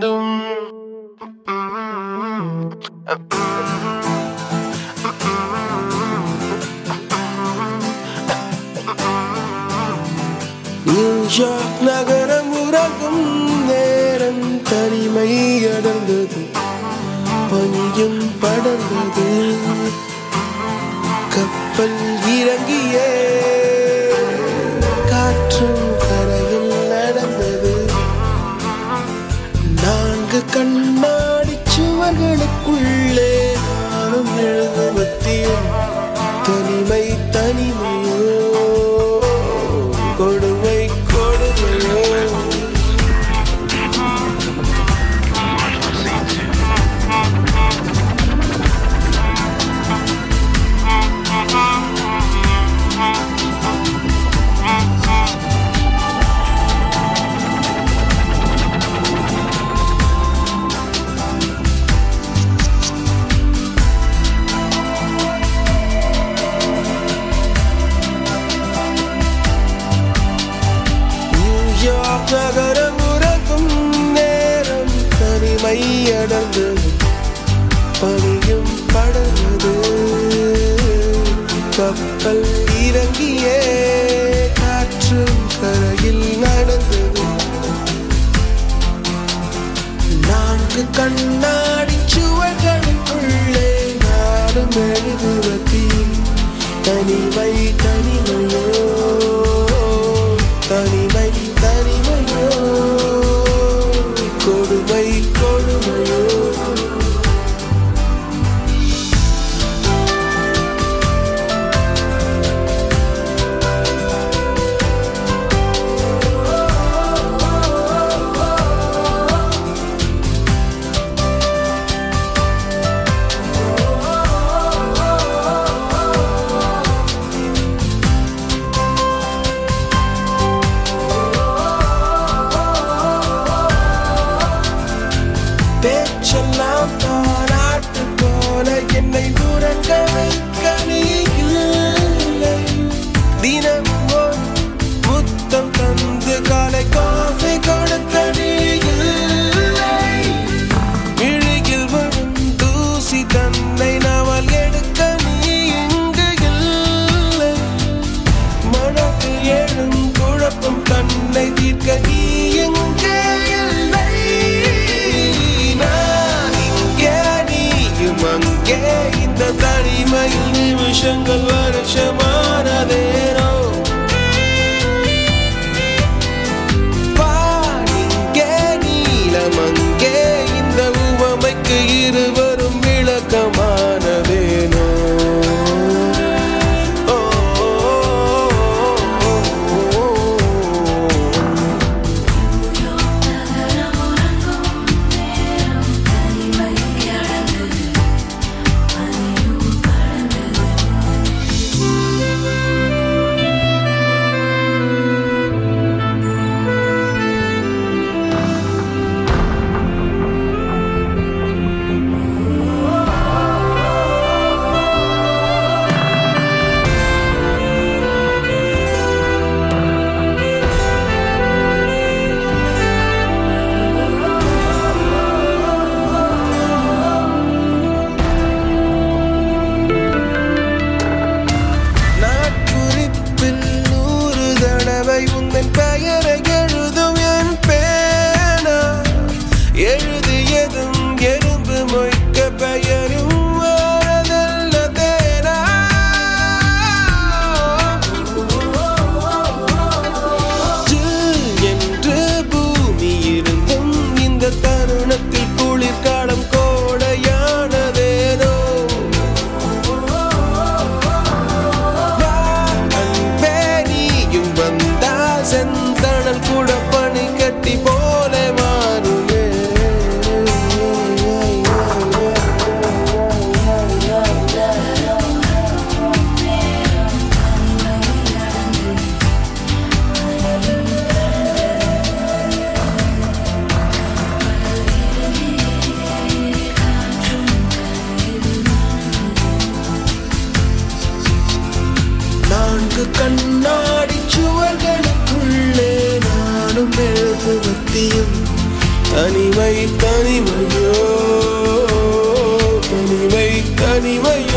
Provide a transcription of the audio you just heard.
dum. நகரம் உறங்கும் நேரம் தனிமை அடர்ந்தது. பனியும் படர்ந்தது. கப்பல் இறங்கியே. காற்றும் நகரம் உறங்கும் நேரம் தனிமை அடர்ந்து பணியும் படர்ந்தது கப்பல் இறங்கியே காற்று கரையில் நடந்தது. நான்கு கண்ணாடி சுவர்களுக்குள்ளே நாடும் எழுதுவதில் தனிமை go going தனிமை தனிமையோ தனிமை தனிமையோ.